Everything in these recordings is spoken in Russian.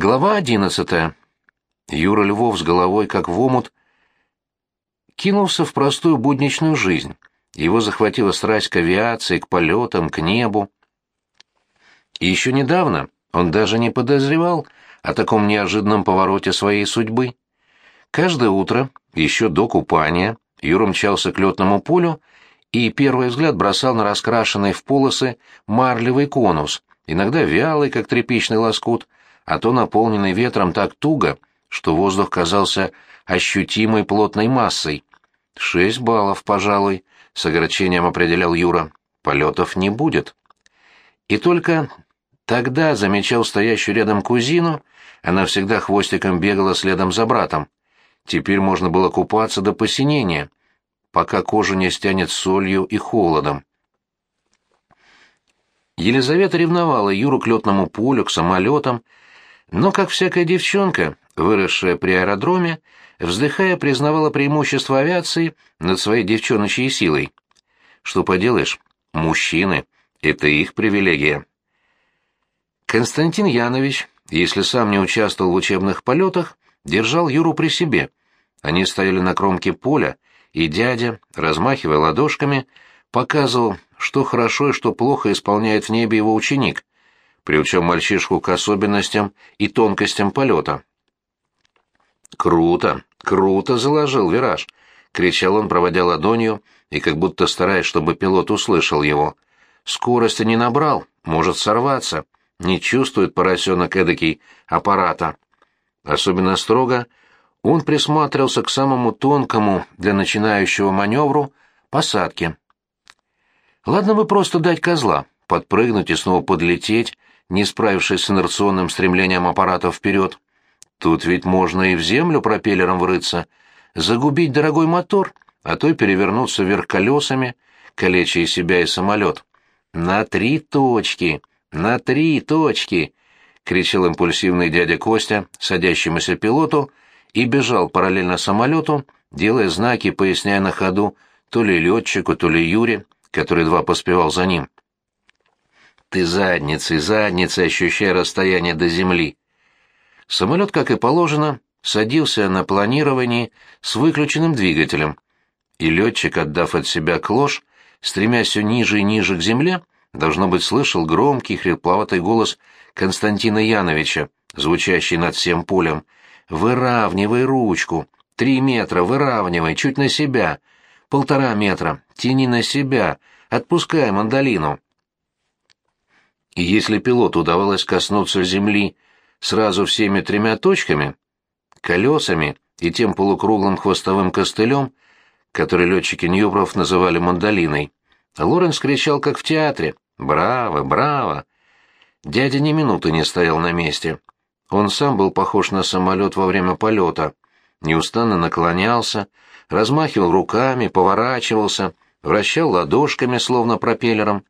Глава одиннадцатая. Юра Львов с головой, как в омут, кинулся в простую будничную жизнь. Его захватила страсть к авиации, к полетам, к небу. И еще недавно он даже не подозревал о таком неожиданном повороте своей судьбы. Каждое утро, еще до купания, Юра мчался к летному полю и первый взгляд бросал на раскрашенный в полосы марлевый конус, иногда вялый, как тряпичный лоскут, а то наполненный ветром так туго, что воздух казался ощутимой плотной массой. «Шесть баллов, пожалуй», — с огорчением определял Юра. «Полетов не будет». И только тогда замечал стоящую рядом кузину, она всегда хвостиком бегала следом за братом. Теперь можно было купаться до посинения, пока кожу не стянет солью и холодом. Елизавета ревновала Юру к летному полю, к самолетам, но, как всякая девчонка, выросшая при аэродроме, вздыхая, признавала преимущество авиации над своей девчоночьей силой. Что поделаешь, мужчины — это их привилегия. Константин Янович, если сам не участвовал в учебных полетах, держал Юру при себе. Они стояли на кромке поля, и дядя, размахивая ладошками, показывал, что хорошо и что плохо исполняет в небе его ученик, приучил мальчишку к особенностям и тонкостям полета. «Круто, круто заложил вираж!» — кричал он, проводя ладонью, и как будто стараясь, чтобы пилот услышал его. «Скорости не набрал, может сорваться, не чувствует поросенок эдакий аппарата». Особенно строго он присматривался к самому тонкому для начинающего маневру — посадке. Ладно бы просто дать козла, подпрыгнуть и снова подлететь, не справившись с инерционным стремлением аппарата вперед. Тут ведь можно и в землю пропеллером врыться, загубить дорогой мотор, а то и перевернуться вверх колесами, калеча и себя и самолет. «На три точки! На три точки!» — кричал импульсивный дядя Костя, садящемуся пилоту, и бежал параллельно самолету, делая знаки, поясняя на ходу то ли летчику, то ли Юре, который едва поспевал за ним. «Ты задницей, задницей ощущая расстояние до земли!» Самолет, как и положено, садился на планировании с выключенным двигателем, и летчик, отдав от себя клош, стремясь все ниже и ниже к земле, должно быть, слышал громкий хрипловатый голос Константина Яновича, звучащий над всем полем. «Выравнивай ручку! Три метра, выравнивай, чуть на себя! Полтора метра, тяни на себя, отпускай мандолину!» И если пилоту удавалось коснуться земли сразу всеми тремя точками, колесами и тем полукруглым хвостовым костылем, который летчики Ньюбров называли мандолиной, Лоренс кричал, как в театре «Браво! Браво!». Дядя ни минуты не стоял на месте. Он сам был похож на самолет во время полета. Неустанно наклонялся, размахивал руками, поворачивался, вращал ладошками, словно пропеллером.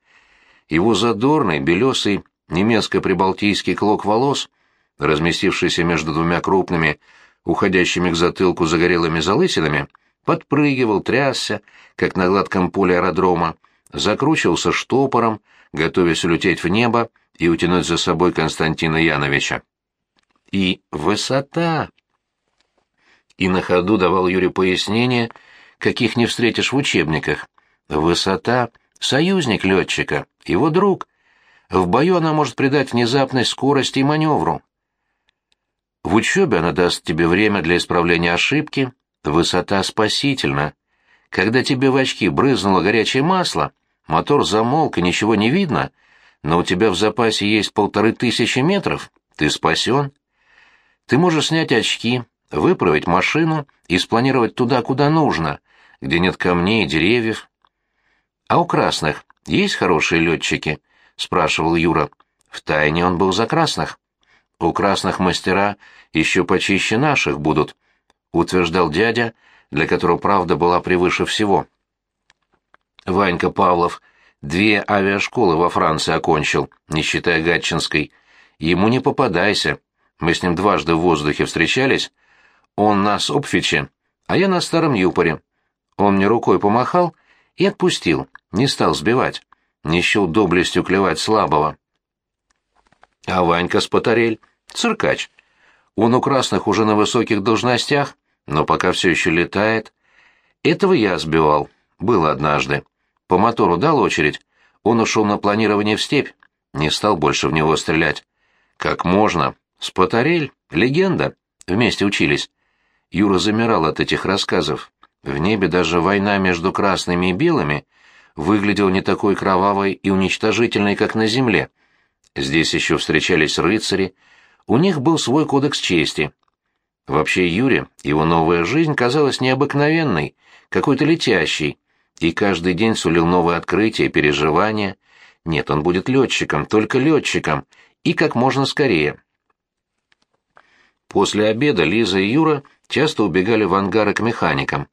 Его задорный, белесый, немецко-прибалтийский клок волос разместившийся между двумя крупными, уходящими к затылку загорелыми залысинами, подпрыгивал, трясся, как на гладком поле аэродрома, закручивался штопором, готовясь улететь в небо и утянуть за собой Константина Яновича. И высота! И на ходу давал Юрию пояснения, каких не встретишь в учебниках. Высота — союзник летчика, его друг. В бою она может придать внезапность скорости и маневру. В учебе она даст тебе время для исправления ошибки, высота спасительна. Когда тебе в очки брызнуло горячее масло, мотор замолк и ничего не видно, но у тебя в запасе есть полторы тысячи метров, ты спасен. Ты можешь снять очки, выправить машину и спланировать туда, куда нужно, где нет камней и деревьев. А у красных есть хорошие летчики? — спрашивал Юра. Втайне он был за красных. У красных мастера еще почище наших будут, утверждал дядя, для которого правда была превыше всего. Ванька Павлов две авиашколы во Франции окончил, не считая Гатчинской. Ему не попадайся. Мы с ним дважды в воздухе встречались. Он на Сопфиче, а я на Старом Юпоре. Он мне рукой помахал и отпустил, не стал сбивать. Не счел доблестью клевать слабого. А Ванька Спотарель — циркач. Он у красных уже на высоких должностях, но пока все еще летает. Этого я сбивал. Было однажды. По мотору дал очередь. Он ушел на планирование в степь. Не стал больше в него стрелять. Как можно? Спотарель? Легенда. Вместе учились. Юра замирал от этих рассказов. В небе даже война между красными и белыми выглядела не такой кровавой и уничтожительной, как на земле. Здесь еще встречались рыцари, у них был свой кодекс чести. Вообще Юре его новая жизнь казалась необыкновенной, какой-то летящей, и каждый день сулил новые открытия и переживания. Нет, он будет летчиком, только летчиком, и как можно скорее. После обеда Лиза и Юра часто убегали в ангары к механикам.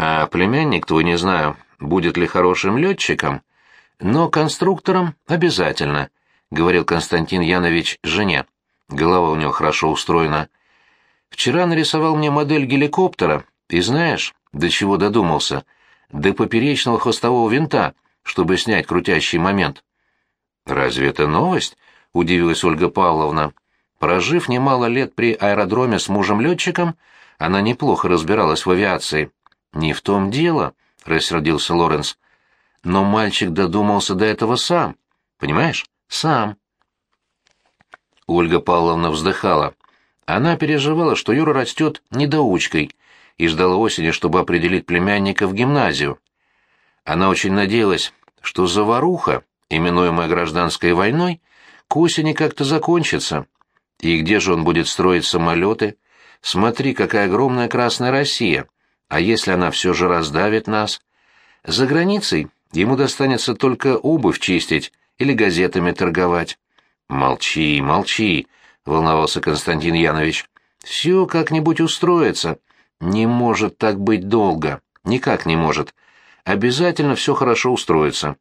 А племянник твой, не знаю, будет ли хорошим летчиком, но конструктором обязательно, — говорил Константин Янович жене. Голова у него хорошо устроена. Вчера нарисовал мне модель геликоптера, и знаешь, до чего додумался? До поперечного хвостового винта, чтобы снять крутящий момент. «Разве это новость?» — удивилась Ольга Павловна. Прожив немало лет при аэродроме с мужем-летчиком, она неплохо разбиралась в авиации. «Не в том дело», — рассердился Лоренс. «Но мальчик додумался до этого сам. Понимаешь? Сам». Ольга Павловна вздыхала. Она переживала, что Юра растет недоучкой, и ждала осени, чтобы определить племянника в гимназию. Она очень надеялась, что заваруха, именуемая гражданской войной, к осени как-то закончится. И где же он будет строить самолеты? Смотри, какая огромная Красная Россия. А если она все же раздавит нас? За границей ему достанется только обувь чистить или газетами торговать. «Молчи, молчи», — волновался Константин Янович. «Все как-нибудь устроится. Не может так быть долго. Никак не может. Обязательно все хорошо устроится».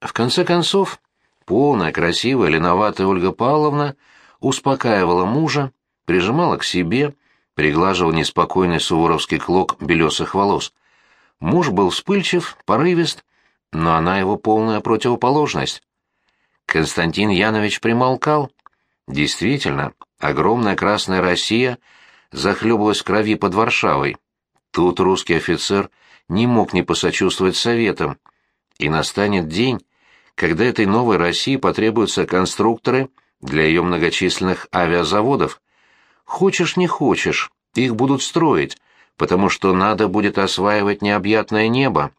В конце концов, полная, красивая, леноватая Ольга Павловна успокаивала мужа, прижимала к себе, приглаживал неспокойный суворовский клок белесых волос. Муж был вспыльчив, порывист, но она его полная противоположность. Константин Янович примолкал. Действительно, огромная Красная Россия захлебывалась крови под Варшавой. Тут русский офицер не мог не посочувствовать советам. И настанет день, когда этой новой России потребуются конструкторы для ее многочисленных авиазаводов. Хочешь не хочешь, их будут строить, потому что надо будет осваивать необъятное небо.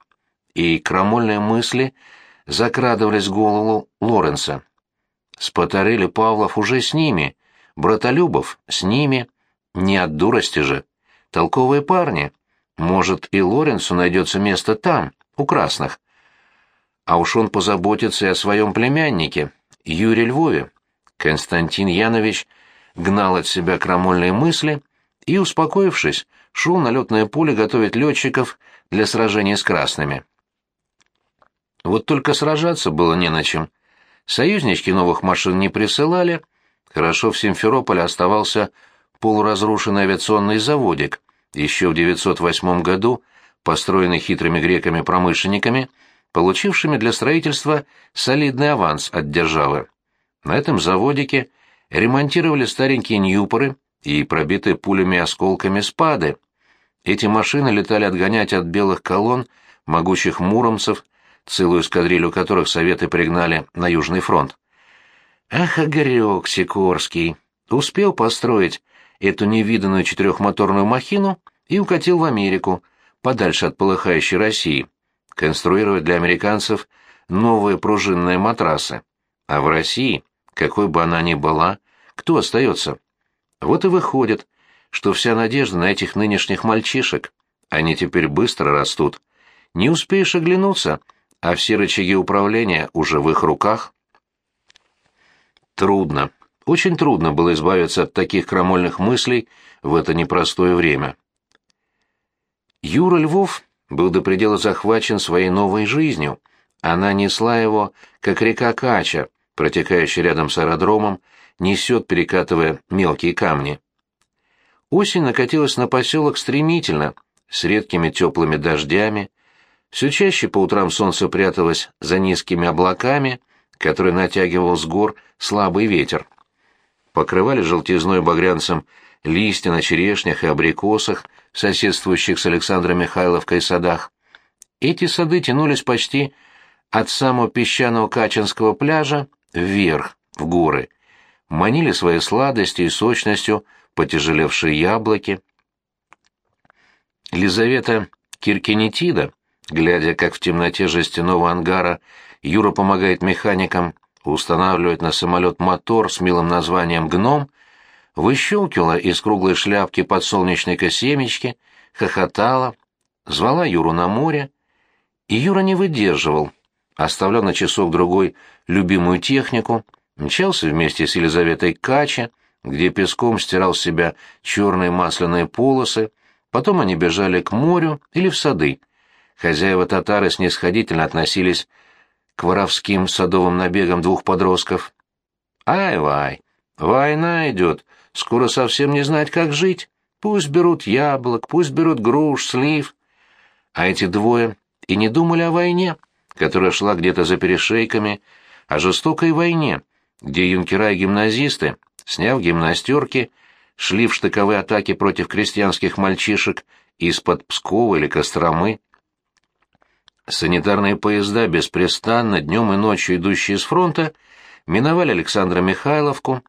И крамольные мысли закрадывались в голову Лоренса. Спотарели Павлов уже с ними, Братолюбов с ними, не от дурости же. Толковые парни. Может, и Лоренсу найдется место там, у красных. А уж он позаботится и о своем племяннике, Юрии Львове. Константин Янович гнал от себя крамольные мысли и, успокоившись, шел на летное поле готовить летчиков для сражения с красными. Вот только сражаться было не на чем. Союзнички новых машин не присылали. Хорошо в Симферополе оставался полуразрушенный авиационный заводик, еще в 908 году построенный хитрыми греками-промышленниками, получившими для строительства солидный аванс от державы. На этом заводике ремонтировали старенькие ньюпоры и пробитые пулями осколками спады. Эти машины летали отгонять от белых колонн могучих муромцев целую эскадрилью которых Советы пригнали на Южный фронт. Ах, Огарек Сикорский! Успел построить эту невиданную четырехмоторную махину и укатил в Америку, подальше от полыхающей России, конструировать для американцев новые пружинные матрасы. А в России, какой бы она ни была, кто остается? Вот и выходит, что вся надежда на этих нынешних мальчишек. Они теперь быстро растут. Не успеешь оглянуться, а все рычаги управления уже в их руках. Трудно, очень трудно было избавиться от таких крамольных мыслей в это непростое время. Юра Львов был до предела захвачен своей новой жизнью. Она несла его, как река Кача, протекающая рядом с аэродромом, несет, перекатывая мелкие камни. Осень накатилась на поселок стремительно, с редкими теплыми дождями, все чаще по утрам солнце пряталось за низкими облаками, которые натягивал с гор слабый ветер. покрывали желтизной багрянцем листья на черешнях и абрикосах, соседствующих с Александром Михайловкой садах. Эти сады тянулись почти от самого песчаного Качинского пляжа вверх, в горы. Манили своей сладостью и сочностью потяжелевшие яблоки. Лизавета Киркинетида, глядя, как в темноте жестяного ангара Юра помогает механикам устанавливать на самолет мотор с милым названием «Гном», выщелкивала из круглой шляпки подсолнечника семечки, хохотала, звала Юру на море, и Юра не выдерживал, оставлял на часок-другой любимую технику, мчался вместе с Елизаветой Кача, где песком стирал с себя черные масляные полосы, потом они бежали к морю или в сады. Хозяева татары снисходительно относились к воровским садовым набегам двух подростков. «Ай-вай, война идет, скоро совсем не знать, как жить. Пусть берут яблок, пусть берут груш, слив». А эти двое и не думали о войне, которая шла где-то за перешейками, о жестокой войне, где юнкера и гимназисты, сняв гимнастерки, шли в штыковые атаки против крестьянских мальчишек из-под Пскова или Костромы. Санитарные поезда, беспрестанно, днем и ночью идущие с фронта, миновали Александра Михайловку.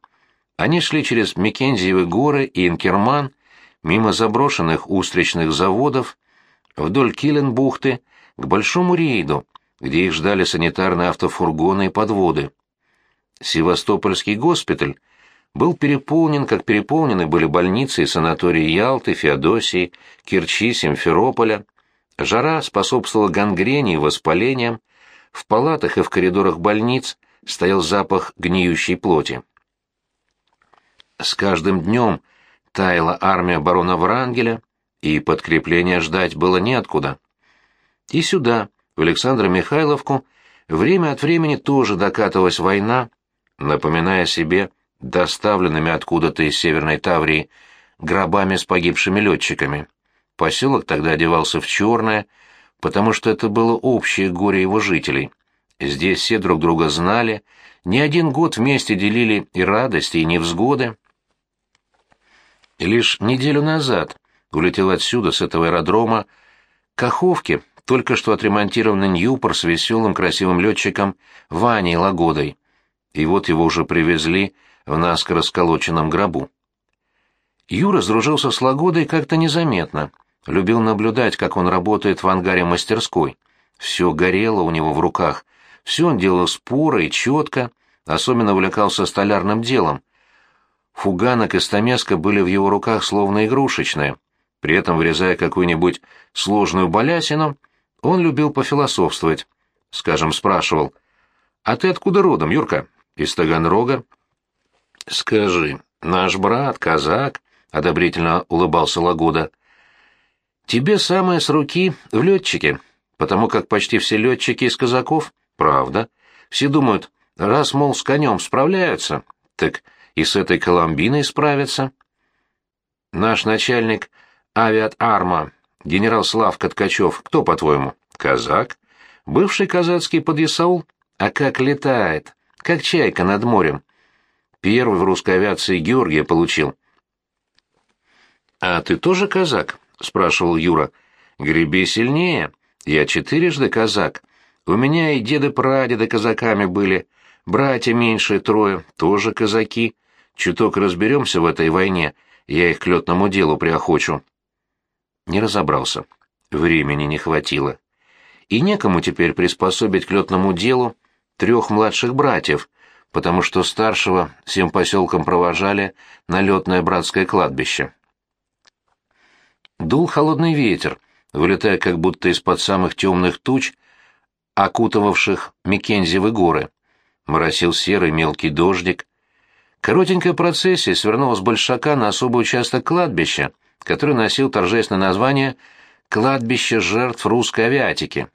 Они шли через Мекензиевы горы и Инкерман, мимо заброшенных устричных заводов, вдоль Киленбухты, к Большому рейду, где их ждали санитарные автофургоны и подводы. Севастопольский госпиталь был переполнен, как переполнены были больницы и санатории Ялты, Феодосии, Керчи, Симферополя. Жара способствовала гангрене и воспалениям. В палатах и в коридорах больниц стоял запах гниющей плоти. С каждым днем таяла армия барона Врангеля, и подкрепления ждать было неоткуда. И сюда, в Александра Михайловку, время от времени тоже докатывалась война, напоминая себе доставленными откуда-то из Северной Таврии гробами с погибшими летчиками. Поселок тогда одевался в черное, потому что это было общее горе его жителей. Здесь все друг друга знали, не один год вместе делили и радости, и невзгоды. Лишь неделю назад улетел отсюда, с этого аэродрома, Каховке, только что отремонтированный Ньюпор с веселым красивым летчиком Ваней Лагодой. И вот его уже привезли в наскоро сколоченном гробу. Юра сдружился с Лагодой как-то незаметно — Любил наблюдать, как он работает в ангаре мастерской. Все горело у него в руках, все он делал споро и четко, особенно увлекался столярным делом. Фуганок и стамеска были в его руках словно игрушечные. При этом, вырезая какую-нибудь сложную балясину, он любил пофилософствовать. Скажем, спрашивал, «А ты откуда родом, Юрка?» «Из Таганрога». «Скажи, наш брат, казак», — одобрительно улыбался Лагуда, — Тебе самое с руки в летчике, потому как почти все летчики из казаков, правда. Все думают, раз, мол, с конем справляются, так и с этой Коломбиной справятся. Наш начальник авиат-арма, генерал Славка Ткачев, кто, по-твоему? Казак? Бывший казацкий подъясаул? А как летает? Как чайка над морем. Первый в русской авиации Георгия получил. А ты тоже казак? — спрашивал Юра. «Греби сильнее. Я четырежды казак. У меня и деды-прадеды казаками были. Братья меньшие трое, тоже казаки. Чуток разберемся в этой войне, я их к летному делу приохочу». Не разобрался. Времени не хватило. И некому теперь приспособить к летному делу трех младших братьев, потому что старшего всем поселкам провожали на летное братское кладбище. Дул холодный ветер, вылетая как будто из-под самых темных туч, окутывавших Мекензевы горы. Моросил серый мелкий дождик. Коротенькая процессия свернула с Большака на особый участок кладбища, который носил торжественное название «Кладбище жертв русской авиатики».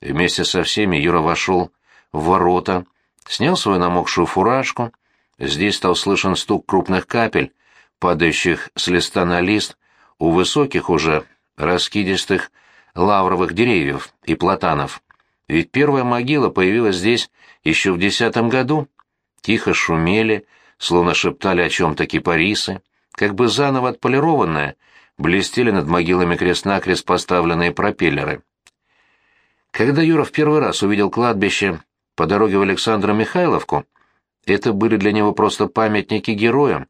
Вместе со всеми Юра вошел в ворота, снял свою намокшую фуражку. Здесь стал слышен стук крупных капель, падающих с листа на лист, у высоких уже раскидистых лавровых деревьев и платанов. Ведь первая могила появилась здесь еще в десятом году. Тихо шумели, словно шептали о чем-то кипарисы, как бы заново отполированные, блестели над могилами крест-накрест поставленные пропеллеры. Когда Юра в первый раз увидел кладбище по дороге в Александра Михайловку, это были для него просто памятники героям.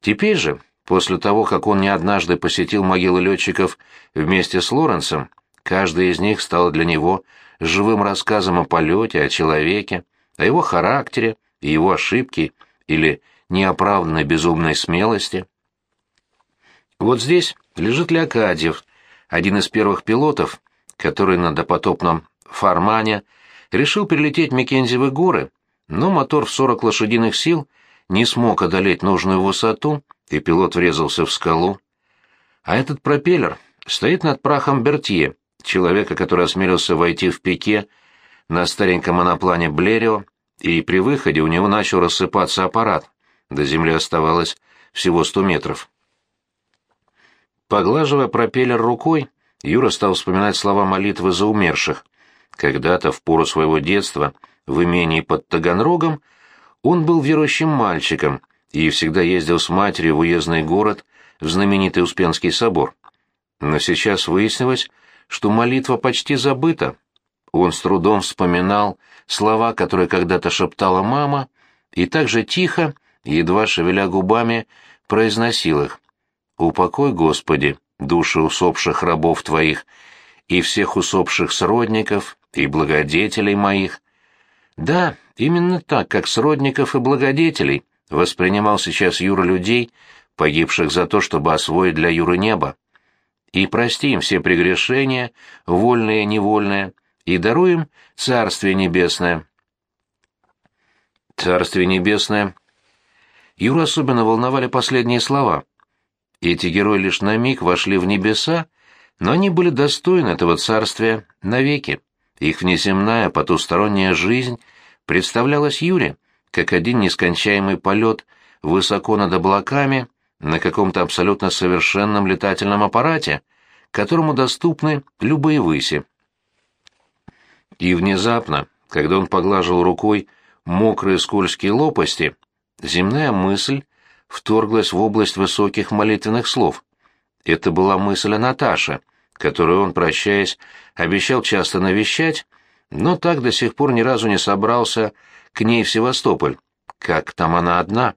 Теперь же, после того, как он не однажды посетил могилы летчиков вместе с Лоренсом, каждая из них стала для него живым рассказом о полете, о человеке, о его характере и его ошибке или неоправданной безумной смелости. Вот здесь лежит Леокадьев, один из первых пилотов, который на допотопном «Фармане» решил перелететь Мекензиевы горы, но мотор в 40 лошадиных сил не смог одолеть нужную высоту, и пилот врезался в скалу. А этот пропеллер стоит над прахом Бертье, человека, который осмелился войти в пике на стареньком моноплане Блерио, и при выходе у него начал рассыпаться аппарат. До земли оставалось всего сто метров. Поглаживая пропеллер рукой, Юра стал вспоминать слова молитвы за умерших. Когда-то, в пору своего детства, в имении под Таганрогом, он был верующим мальчиком и всегда ездил с матерью в уездный город, в знаменитый Успенский собор. Но сейчас выяснилось, что молитва почти забыта. Он с трудом вспоминал слова, которые когда-то шептала мама, и так же тихо, едва шевеля губами, произносил их. «Упокой, Господи, души усопших рабов Твоих и всех усопших сродников и благодетелей моих». Да, именно так, как сродников и благодетелей, воспринимал сейчас Юра людей, погибших за то, чтобы освоить для Юры небо и прости им все прегрешения, вольные и невольные, и даруем Царствие Небесное. Царствие Небесное. Юру особенно волновали последние слова. Эти герои лишь на миг вошли в небеса, но они были достойны этого царствия навеки. Их внеземная потусторонняя жизнь представлялась Юре как один нескончаемый полет высоко над облаками на каком-то абсолютно совершенном летательном аппарате, которому доступны любые выси. И внезапно, когда он поглаживал рукой мокрые скользкие лопасти, земная мысль вторглась в область высоких молитвенных слов. Это была мысль о Наташе, которую он, прощаясь, обещал часто навещать, но так до сих пор ни разу не собрался к ней в Севастополь. Как там она одна?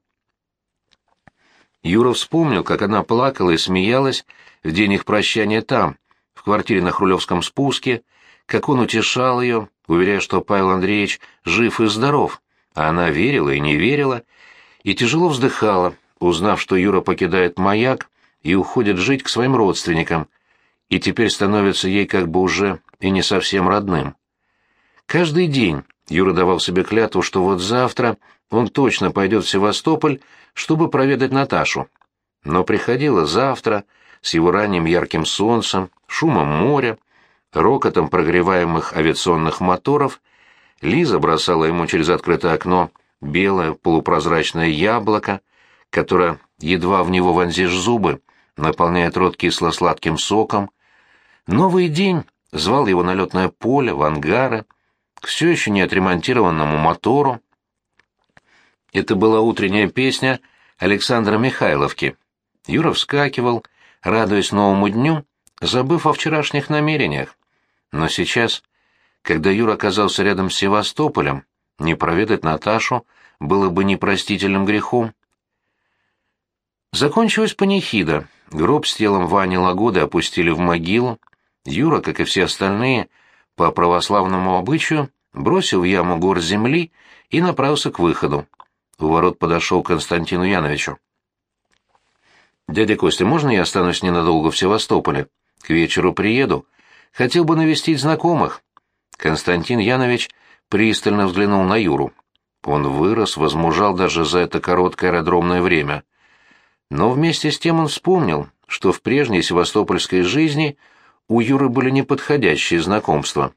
Юра вспомнил, как она плакала и смеялась в день их прощания там, в квартире на Хрулевском спуске, как он утешал ее, уверяя, что Павел Андреевич жив и здоров, а она верила и не верила, и тяжело вздыхала, узнав, что Юра покидает маяк и уходит жить к своим родственникам, и теперь становится ей как бы уже и не совсем родным. Каждый день Юра давал себе клятву, что вот завтра он точно пойдет в Севастополь, чтобы проведать Наташу. Но приходило завтра, с его ранним ярким солнцем, шумом моря, рокотом прогреваемых авиационных моторов, Лиза бросала ему через открытое окно белое полупрозрачное яблоко, которое, едва в него вонзишь зубы, наполняет рот кисло-сладким соком. Новый день звал его на летное поле, в ангары, к все еще не отремонтированному мотору. Это была утренняя песня Александра Михайловки. Юра вскакивал, радуясь новому дню, забыв о вчерашних намерениях. Но сейчас, когда Юра оказался рядом с Севастополем, не проведать Наташу было бы непростительным грехом. Закончилась панихида. Гроб с телом Вани Лагоды опустили в могилу. Юра, как и все остальные, по православному обычаю, бросил в яму гор земли и направился к выходу. У ворот подошел к Константину Яновичу. «Дядя Костя, можно я останусь ненадолго в Севастополе? К вечеру приеду. Хотел бы навестить знакомых». Константин Янович пристально взглянул на Юру. Он вырос, возмужал даже за это короткое аэродромное время. Но вместе с тем он вспомнил, что в прежней севастопольской жизни у Юры были неподходящие знакомства.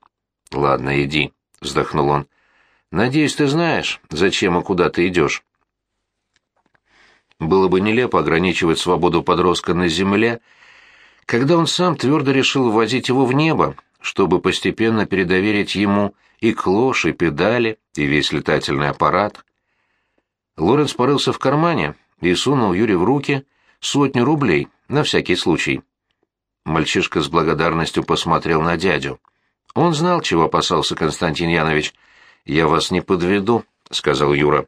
«Ладно, иди», — вздохнул он. «Надеюсь, ты знаешь, зачем и куда ты идешь». Было бы нелепо ограничивать свободу подростка на земле, когда он сам твердо решил ввозить его в небо, чтобы постепенно передоверить ему и клош, и педали, и весь летательный аппарат. Лоренс порылся в кармане и сунул Юре в руки сотню рублей, на всякий случай. Мальчишка с благодарностью посмотрел на дядю. Он знал, чего опасался Константин Янович. «Я вас не подведу», — сказал Юра.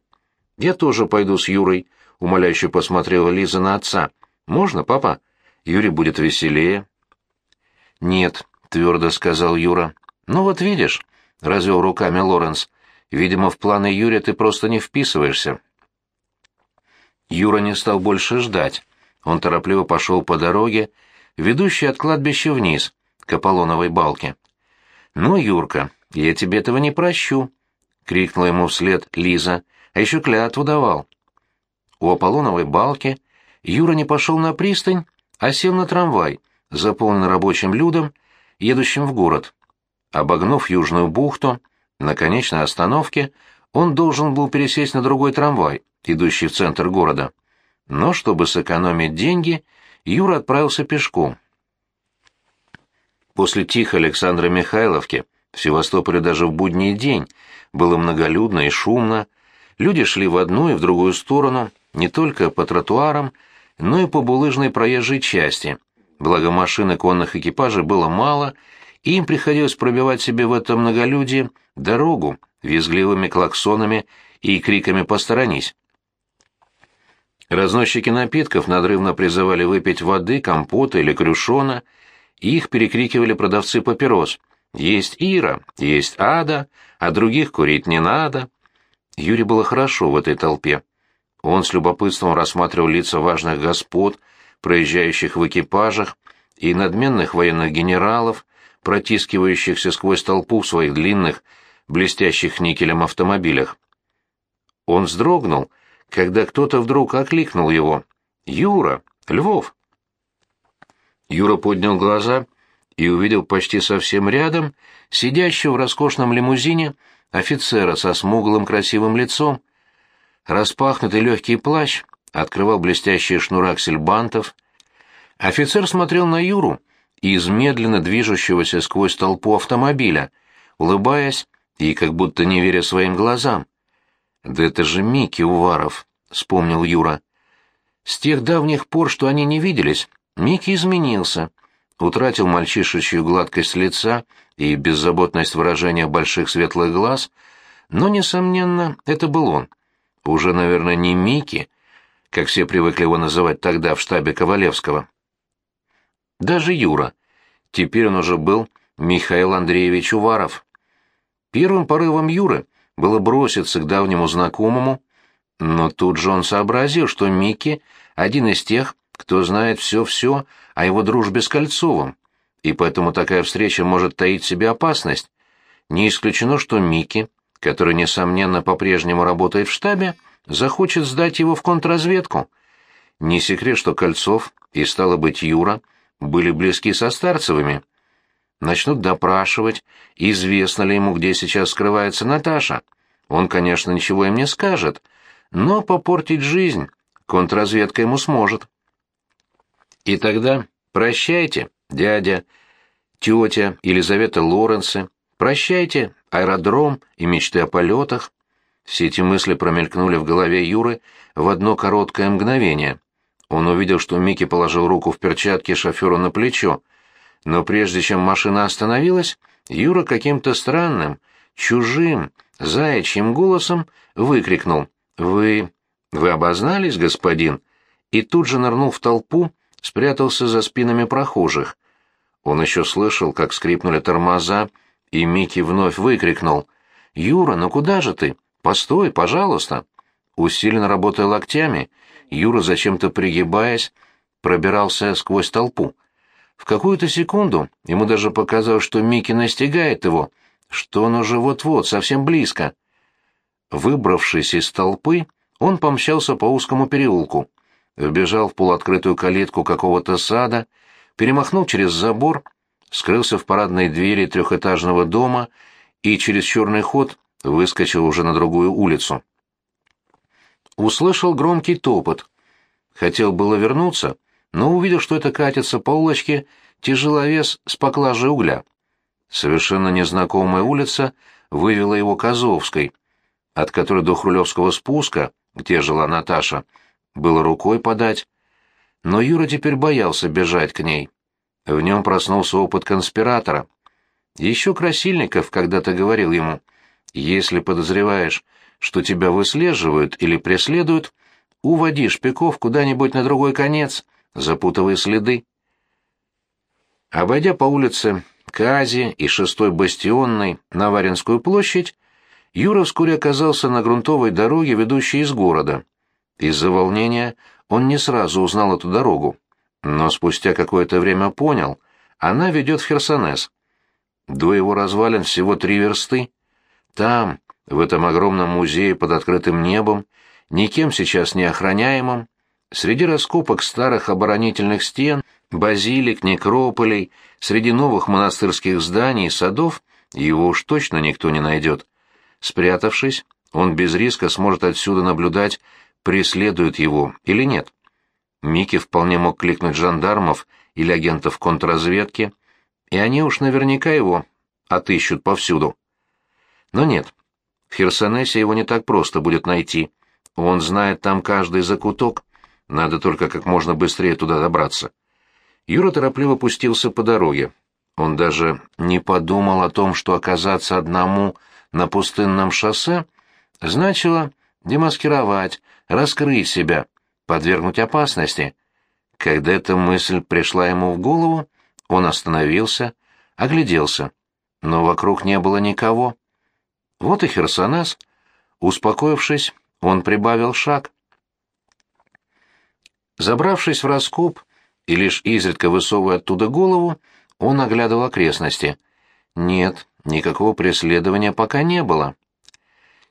«Я тоже пойду с Юрой», — умоляюще посмотрела Лиза на отца. «Можно, папа? Юре будет веселее». «Нет», — твердо сказал Юра. «Ну вот видишь», — развел руками Лоренс. «Видимо, в планы Юрия ты просто не вписываешься». Юра не стал больше ждать. Он торопливо пошел по дороге, ведущей от кладбища вниз, к Аполлоновой балке. «Ну, Юрка, я тебе этого не прощу», — крикнула ему вслед Лиза, а еще клятву давал. У Аполлоновой балки Юра не пошел на пристань, а сел на трамвай, заполненный рабочим людом, едущим в город. Обогнув Южную бухту, на конечной остановке он должен был пересесть на другой трамвай, идущий в центр города. Но чтобы сэкономить деньги, Юра отправился пешком. После тихой Александра Михайловки в Севастополе даже в будний день было многолюдно и шумно. Люди шли в одну и в другую сторону, не только по тротуарам, но и по булыжной проезжей части. Благо машин и конных экипажей было мало, и им приходилось пробивать себе в этом многолюдие дорогу визгливыми клаксонами и криками «посторонись». Разносчики напитков надрывно призывали выпить воды, компота или крюшона, их перекрикивали продавцы папирос. «Есть Ира, есть Ада, а других курить не надо». Юре было хорошо в этой толпе. Он с любопытством рассматривал лица важных господ, проезжающих в экипажах, и надменных военных генералов, протискивающихся сквозь толпу в своих длинных, блестящих никелем автомобилях. Он вздрогнул — когда кто-то вдруг окликнул его. «Юра! Львов!» Юра поднял глаза и увидел почти совсем рядом сидящего в роскошном лимузине офицера со смуглым красивым лицом. Распахнутый легкий плащ открывал блестящие шнура аксельбантов. Офицер смотрел на Юру из медленно движущегося сквозь толпу автомобиля, улыбаясь и как будто не веря своим глазам. «Да это же Микки Уваров», — вспомнил Юра. С тех давних пор, что они не виделись, Микки изменился, утратил мальчишечью гладкость лица и беззаботность выражения больших светлых глаз, но, несомненно, это был он. Уже, наверное, не Микки, как все привыкли его называть тогда в штабе Ковалевского. Даже Юра. Теперь он уже был Михаил Андреевич Уваров. Первым порывом Юры было броситься к давнему знакомому, но тут же он сообразил, что Микки — один из тех, кто знает все-все о его дружбе с Кольцовым, и поэтому такая встреча может таить в себе опасность. Не исключено, что Микки, который, несомненно, по-прежнему работает в штабе, захочет сдать его в контрразведку. Не секрет, что Кольцов и, стало быть, Юра были близки со Старцевыми начнут допрашивать, известно ли ему, где сейчас скрывается Наташа. Он, конечно, ничего им не скажет, но попортить жизнь контрразведка ему сможет. И тогда прощайте, дядя, тетя Елизавета Лоренсы, прощайте, аэродром и мечты о полетах. Все эти мысли промелькнули в голове Юры в одно короткое мгновение. Он увидел, что Микки положил руку в перчатке шоферу на плечо, но прежде чем машина остановилась, Юра каким-то странным, чужим, заячьим голосом выкрикнул «Вы... вы обознались, господин?» и тут же нырнул в толпу, спрятался за спинами прохожих. Он еще слышал, как скрипнули тормоза, и Микки вновь выкрикнул «Юра, ну куда же ты? Постой, пожалуйста!» Усиленно работая локтями, Юра, зачем-то пригибаясь, пробирался сквозь толпу. В какую-то секунду ему даже показалось, что Микки настигает его, что он уже вот-вот, совсем близко. Выбравшись из толпы, он помчался по узкому переулку, вбежал в полуоткрытую калитку какого-то сада, перемахнул через забор, скрылся в парадной двери трехэтажного дома и через черный ход выскочил уже на другую улицу. Услышал громкий топот. Хотел было вернуться, но увидел, что это катится по улочке тяжеловес с поклажей угля. Совершенно незнакомая улица вывела его к Азовской, от которой до Хрулевского спуска где жила Наташа, было рукой подать. Но Юра теперь боялся бежать к ней. В нем проснулся опыт конспиратора. Еще Красильников когда-то говорил ему, «Если подозреваешь, что тебя выслеживают или преследуют, уводи шпиков куда-нибудь на другой конец, запутывая следы». Обойдя по улице Кази и шестой бастионной на Варенскую площадь, Юра вскоре оказался на грунтовой дороге, ведущей из города. Из-за волнения он не сразу узнал эту дорогу, но спустя какое-то время понял, она ведет в Херсонес. До его развалин всего три версты. Там, в этом огромном музее под открытым небом, никем сейчас не охраняемом, среди раскопок старых оборонительных стен, базилик, некрополей, среди новых монастырских зданий и садов, его уж точно никто не найдет. Спрятавшись, он без риска сможет отсюда наблюдать, преследуют его или нет. Микки вполне мог кликнуть жандармов или агентов контрразведки, и они уж наверняка его отыщут повсюду. Но нет, в Херсонесе его не так просто будет найти. Он знает там каждый закуток, надо только как можно быстрее туда добраться. Юра торопливо пустился по дороге. Он даже не подумал о том, что оказаться одному на пустынном шоссе значило демаскировать, раскрыть себя, подвергнуть опасности. Когда эта мысль пришла ему в голову, он остановился, огляделся, но вокруг не было никого. Вот и Херсонес. Успокоившись, он прибавил шаг. Забравшись в раскоп и лишь изредка высовывая оттуда голову, он оглядывал окрестности. Нет, никакого преследования пока не было.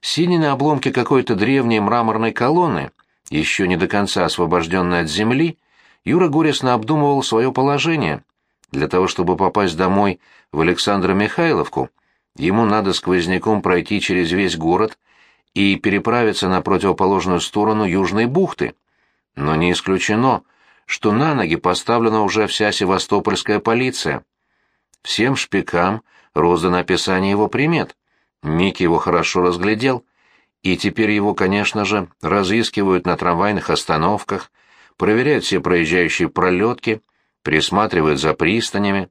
Сидя на обломке какой-то древней мраморной колонны, еще не до конца освобожденной от земли, Юра горестно обдумывал свое положение. Для того, чтобы попасть домой в Александро-Михайловку, ему надо сквозняком пройти через весь город и переправиться на противоположную сторону Южной бухты. Но не исключено, что на ноги поставлена уже вся севастопольская полиция. Всем шпикам роздано описание его примет. Микки его хорошо разглядел, и теперь его, конечно же, разыскивают на трамвайных остановках, проверяют все проезжающие пролетки, присматривают за пристанями.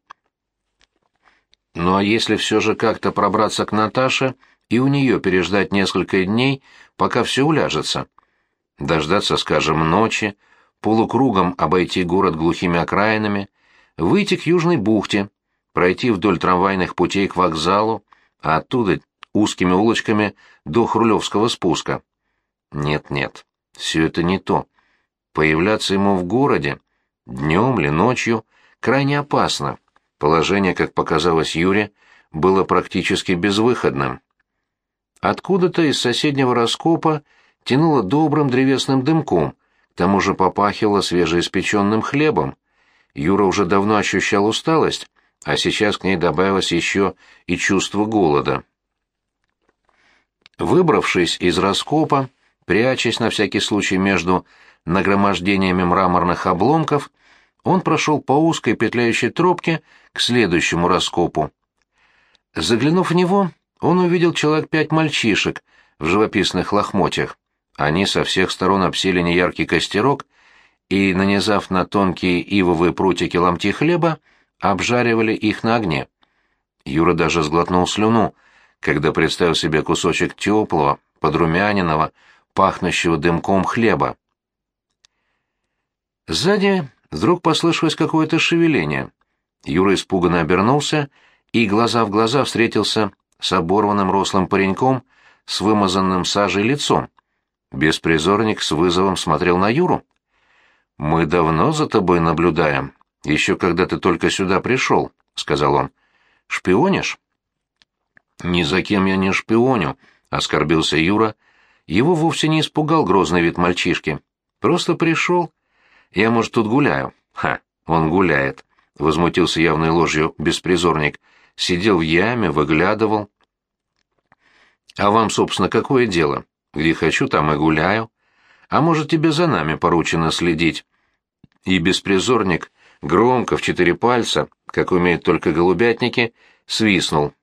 Ну а если все же как-то пробраться к Наташе и у нее переждать несколько дней, пока все уляжется? Дождаться, скажем, ночи, полукругом обойти город глухими окраинами, выйти к Южной бухте, пройти вдоль трамвайных путей к вокзалу, а оттуда узкими улочками до Хрулевского спуска. Нет-нет, все это не то. Появляться ему в городе, днем или ночью, крайне опасно. Положение, как показалось Юре, было практически безвыходным. Откуда-то из соседнего раскопа тянуло добрым древесным дымком, к тому же попахивало свежеиспеченным хлебом. Юра уже давно ощущал усталость, а сейчас к ней добавилось еще и чувство голода. Выбравшись из раскопа, прячась на всякий случай между нагромождениями мраморных обломков, он прошел по узкой петляющей тропке к следующему раскопу. Заглянув в него, он увидел человек пять мальчишек в живописных лохмотьях. Они со всех сторон обсели неяркий костерок и, нанизав на тонкие ивовые прутики ломти хлеба, обжаривали их на огне. Юра даже сглотнул слюну, когда представил себе кусочек теплого, подрумяненного, пахнущего дымком хлеба. Сзади вдруг послышалось какое-то шевеление. Юра испуганно обернулся и глаза в глаза встретился с оборванным рослым пареньком с вымазанным сажей лицом. Беспризорник с вызовом смотрел на Юру. «Мы давно за тобой наблюдаем, еще когда ты только сюда пришел», — сказал он. «Шпионишь?» «Ни за кем я не шпионю», — оскорбился Юра. Его вовсе не испугал грозный вид мальчишки. «Просто пришел. Я, может, тут гуляю». «Ха, он гуляет», — возмутился явной ложью беспризорник. «Сидел в яме, выглядывал». «А вам, собственно, какое дело? Где хочу, там и гуляю. А может, тебе за нами поручено следить?» И беспризорник, громко, в четыре пальца, как умеют только голубятники, свистнул.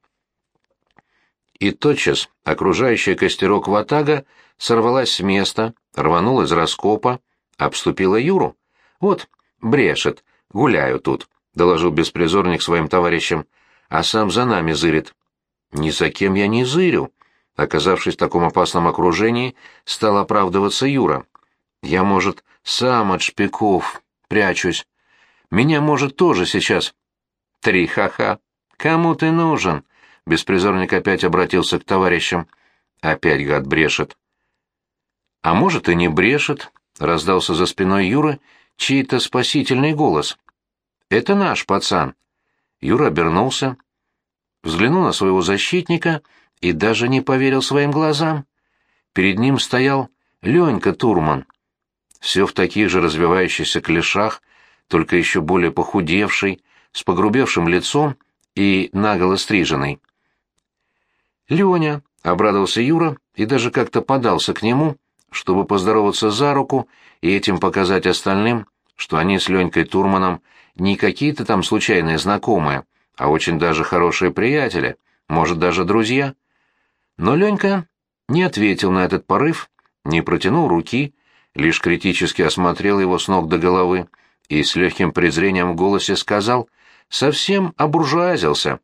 И тотчас окружающая костерок ватага сорвалась с места, рванула из раскопа, обступила Юру. «Вот, брешет, гуляю тут», — доложил беспризорник своим товарищам, а сам за нами зырит. «Ни за кем я не зырю», — оказавшись в таком опасном окружении, стал оправдываться Юра. «Я, может, сам от шпиков прячусь. Меня, может, тоже сейчас...» «Три ха-ха. Кому ты нужен?» Беспризорник опять обратился к товарищам. Опять гад брешет. «А может, и не брешет», — раздался за спиной Юры чей-то спасительный голос. «Это наш пацан». Юра обернулся, взглянул на своего защитника и даже не поверил своим глазам. Перед ним стоял Ленька Турман. Все в таких же развивающихся клешах, только еще более похудевший, с погрубевшим лицом и наголо стриженный. «Леня», — обрадовался Юра и даже как-то подался к нему, чтобы поздороваться за руку и этим показать остальным, что они с Ленькой Турманом не какие-то там случайные знакомые, а очень даже хорошие приятели, может, даже друзья. Но Ленька не ответил на этот порыв, не протянул руки, лишь критически осмотрел его с ног до головы и с легким презрением в голосе сказал «совсем обуржуазился»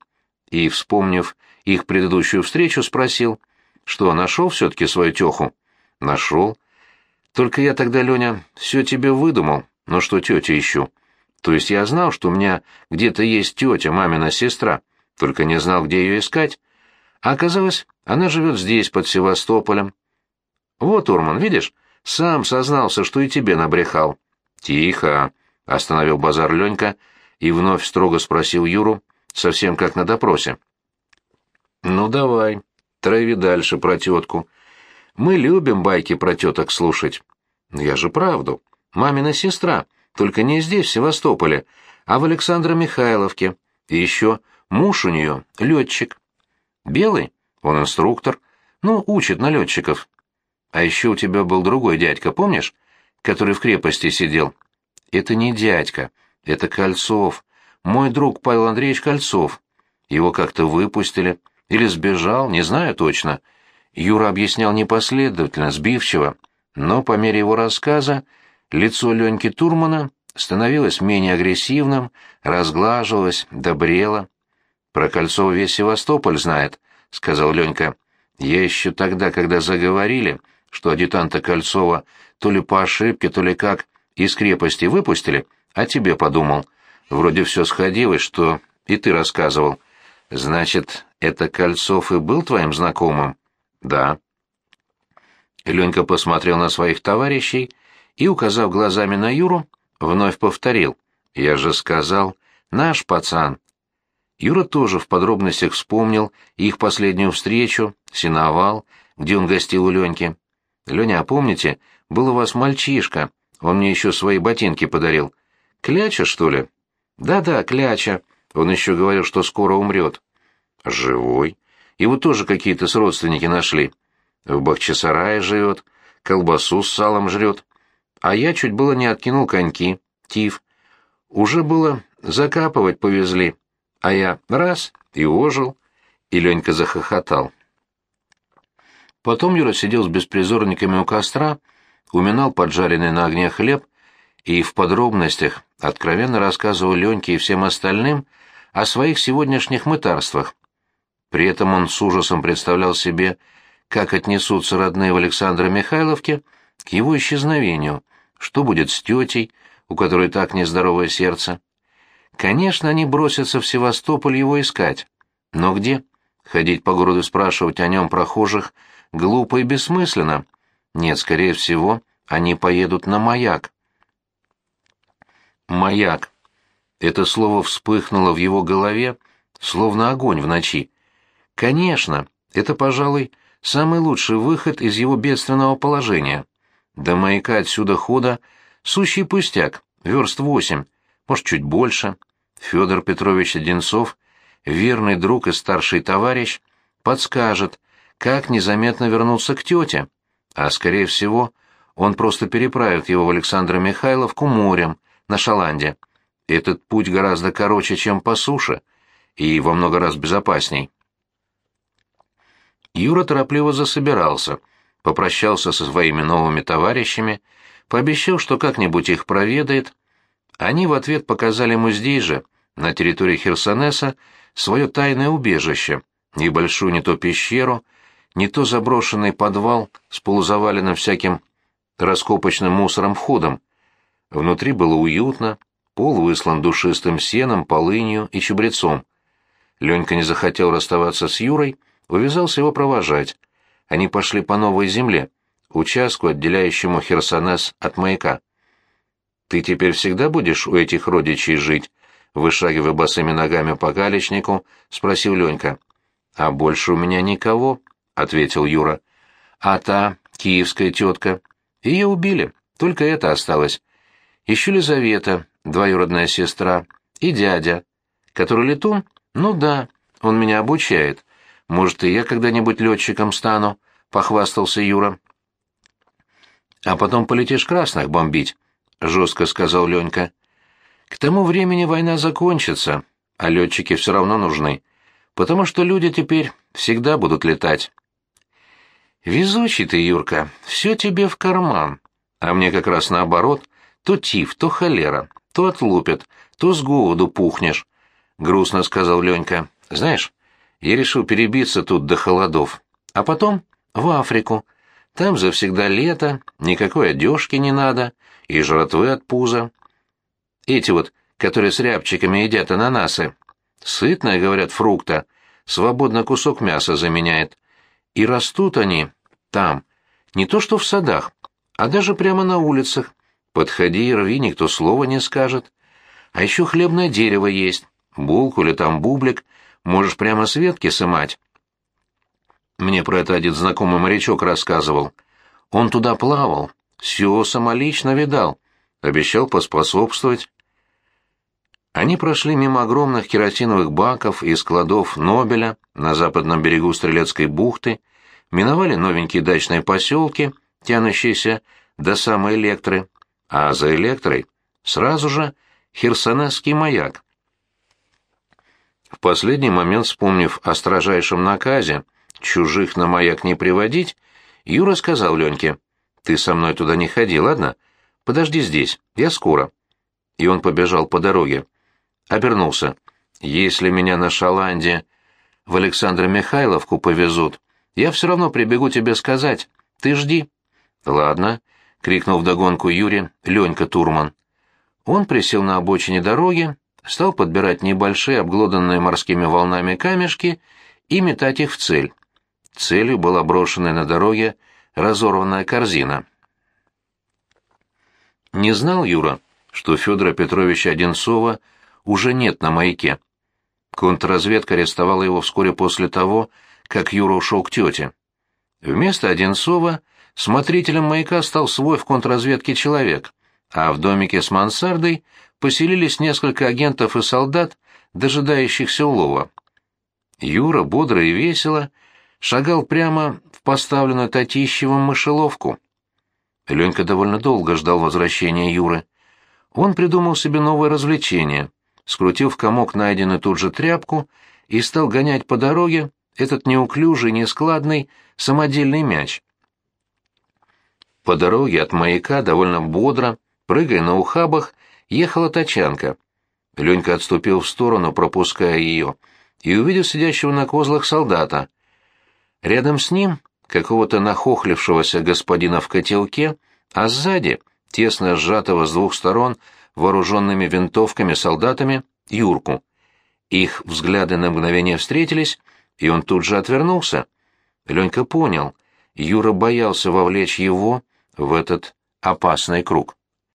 и, вспомнив их предыдущую встречу, спросил, что нашел все-таки свою теху. Нашел. Только я тогда, Леня, все тебе выдумал, но что тетя ищу. То есть я знал, что у меня где-то есть тетя, мамина сестра, только не знал, где ее искать. А оказалось, она живет здесь, под Севастополем. Вот, Урман, видишь, сам сознался, что и тебе набрехал. Тихо, — остановил базар Ленька и вновь строго спросил Юру, совсем как на допросе. «Ну давай, трави дальше про тетку. Мы любим байки про теток слушать. Я же правду. Мамина сестра, только не здесь, в Севастополе, а в Александро Михайловке. И еще муж у нее — летчик. Белый? Он инструктор. Ну, учит на летчиков. А еще у тебя был другой дядька, помнишь? Который в крепости сидел. Это не дядька, это Кольцов. Мой друг Павел Андреевич Кольцов. Его как-то выпустили. Или сбежал, не знаю точно. Юра объяснял непоследовательно, сбивчиво, но по мере его рассказа лицо Леньки Турмана становилось менее агрессивным, разглаживалось, добрело. «Про Кольцова весь Севастополь знает», — сказал Ленька. «Я еще тогда, когда заговорили, что адъютанта Кольцова то ли по ошибке, то ли как из крепости выпустили, а тебе подумал. Вроде все сходилось, что и ты рассказывал. Значит, это Кольцов и был твоим знакомым? Да. Ленька посмотрел на своих товарищей и, указав глазами на Юру, вновь повторил. Я же сказал, наш пацан. Юра тоже в подробностях вспомнил их последнюю встречу, синовал, где он гостил у Леньки. «Леня, а помните, был у вас мальчишка, он мне еще свои ботинки подарил. Кляча, что ли?» «Да-да, Кляча. Он еще говорил, что скоро умрет». «Живой. Его тоже какие-то с родственники нашли. В Бахчисарае живет, колбасу с салом жрет. А я чуть было не откинул коньки. Тиф. Уже было закапывать повезли. А я раз — и ожил». И Ленька захохотал. Потом Юра сидел с беспризорниками у костра, уминал поджаренный на огне хлеб и в подробностях откровенно рассказывал Леньке и всем остальным о своих сегодняшних мытарствах. При этом он с ужасом представлял себе, как отнесутся родные в Александра Михайловке к его исчезновению, что будет с тетей, у которой так нездоровое сердце. Конечно, они бросятся в Севастополь его искать. Но где? Ходить по городу спрашивать о нем прохожих глупо и бессмысленно. Нет, скорее всего, они поедут на маяк. Маяк. Это слово вспыхнуло в его голове, словно огонь в ночи. Конечно, это, пожалуй, самый лучший выход из его бедственного положения. До маяка отсюда хода сущий пустяк, верст восемь, может, чуть больше. Федор Петрович Одинцов, верный друг и старший товарищ, подскажет, как незаметно вернуться к тете. А, скорее всего, он просто переправит его в Александра Михайловку морем, на Шаланде. Этот путь гораздо короче, чем по суше, и во много раз безопасней. Юра торопливо засобирался, попрощался со своими новыми товарищами, пообещал, что как-нибудь их проведает. Они в ответ показали ему здесь же, на территории Херсонеса, свое тайное убежище, небольшую не то пещеру, не то заброшенный подвал с полузаваленным всяким раскопочным мусором входом. Внутри было уютно, пол выслан душистым сеном, полынью и чабрецом. Ленька не захотел расставаться с Юрой, увязался его провожать. Они пошли по новой земле, участку, отделяющему Херсонес от маяка. «Ты теперь всегда будешь у этих родичей жить?» Вышагивая босыми ногами по галечнику, спросил Ленька. «А больше у меня никого», — ответил Юра. «А та, киевская тетка, ее убили, только это осталось. Еще Лизавета, двоюродная сестра, и дядя, который летун, ну да, он меня обучает. Может, и я когда-нибудь летчиком стану, похвастался Юра. А потом полетишь красных бомбить, жестко сказал Ленька. К тому времени война закончится, а летчики все равно нужны, потому что люди теперь всегда будут летать. Везучий ты, Юрка, все тебе в карман, а мне как раз наоборот, то тиф, то холера, то отлупят, то с голоду пухнешь, — грустно сказал Ленька. Знаешь, я решил перебиться тут до холодов, а потом в Африку. Там завсегда лето, никакой одежки не надо, и жратвы от пуза. Эти вот, которые с рябчиками едят ананасы. Сытная, говорят, фрукта, свободно кусок мяса заменяет. И растут они там, не то что в садах, а даже прямо на улицах. Подходи и рви, никто слова не скажет. А еще хлебное дерево есть, булку или там бублик, можешь прямо с ветки сымать. Мне про это один знакомый морячок рассказывал. Он туда плавал, все самолично видал, обещал поспособствовать. Они прошли мимо огромных керосиновых баков и складов Нобеля на западном берегу Стрелецкой бухты, миновали новенькие дачные поселки, тянущиеся до самой Электры, а за Электрой сразу же Херсонесский маяк. В последний момент, вспомнив о строжайшем наказе чужих на маяк не приводить, Юра сказал Леньке, «Ты со мной туда не ходи, ладно? Подожди здесь, я скоро». И он побежал по дороге. Обернулся. «Если меня на Шаланде в Александра Михайловку повезут, я все равно прибегу тебе сказать. Ты жди». «Ладно», — крикнул вдогонку Юре Ленька Турман. Он присел на обочине дороги, стал подбирать небольшие обглоданные морскими волнами камешки и метать их в цель. Целью была брошенная на дороге разорванная корзина. Не знал Юра, что Федора Петровича Одинцова уже нет на маяке. Контрразведка арестовала его вскоре после того, как Юра ушел к тете. Вместо Одинцова смотрителем маяка стал свой в контрразведке человек, а в домике с мансардой поселились несколько агентов и солдат, дожидающихся улова. Юра бодро и весело шагал прямо поставленную Татищевым мышеловку. Ленька довольно долго ждал возвращения Юры. Он придумал себе новое развлечение — скрутил в комок найденную тут же тряпку и стал гонять по дороге этот неуклюжий, нескладный, самодельный мяч. По дороге от маяка довольно бодро, прыгая на ухабах, ехала тачанка. Ленька отступил в сторону, пропуская ее, и увидел сидящего на козлах солдата. Рядом с ним какого-то нахохлившегося господина в котелке, а сзади, тесно сжатого с двух сторон, вооруженными винтовками солдатами Юрку. Их взгляды на мгновение встретились, и он тут же отвернулся. Ленька понял, Юра боялся вовлечь его в этот опасный круг.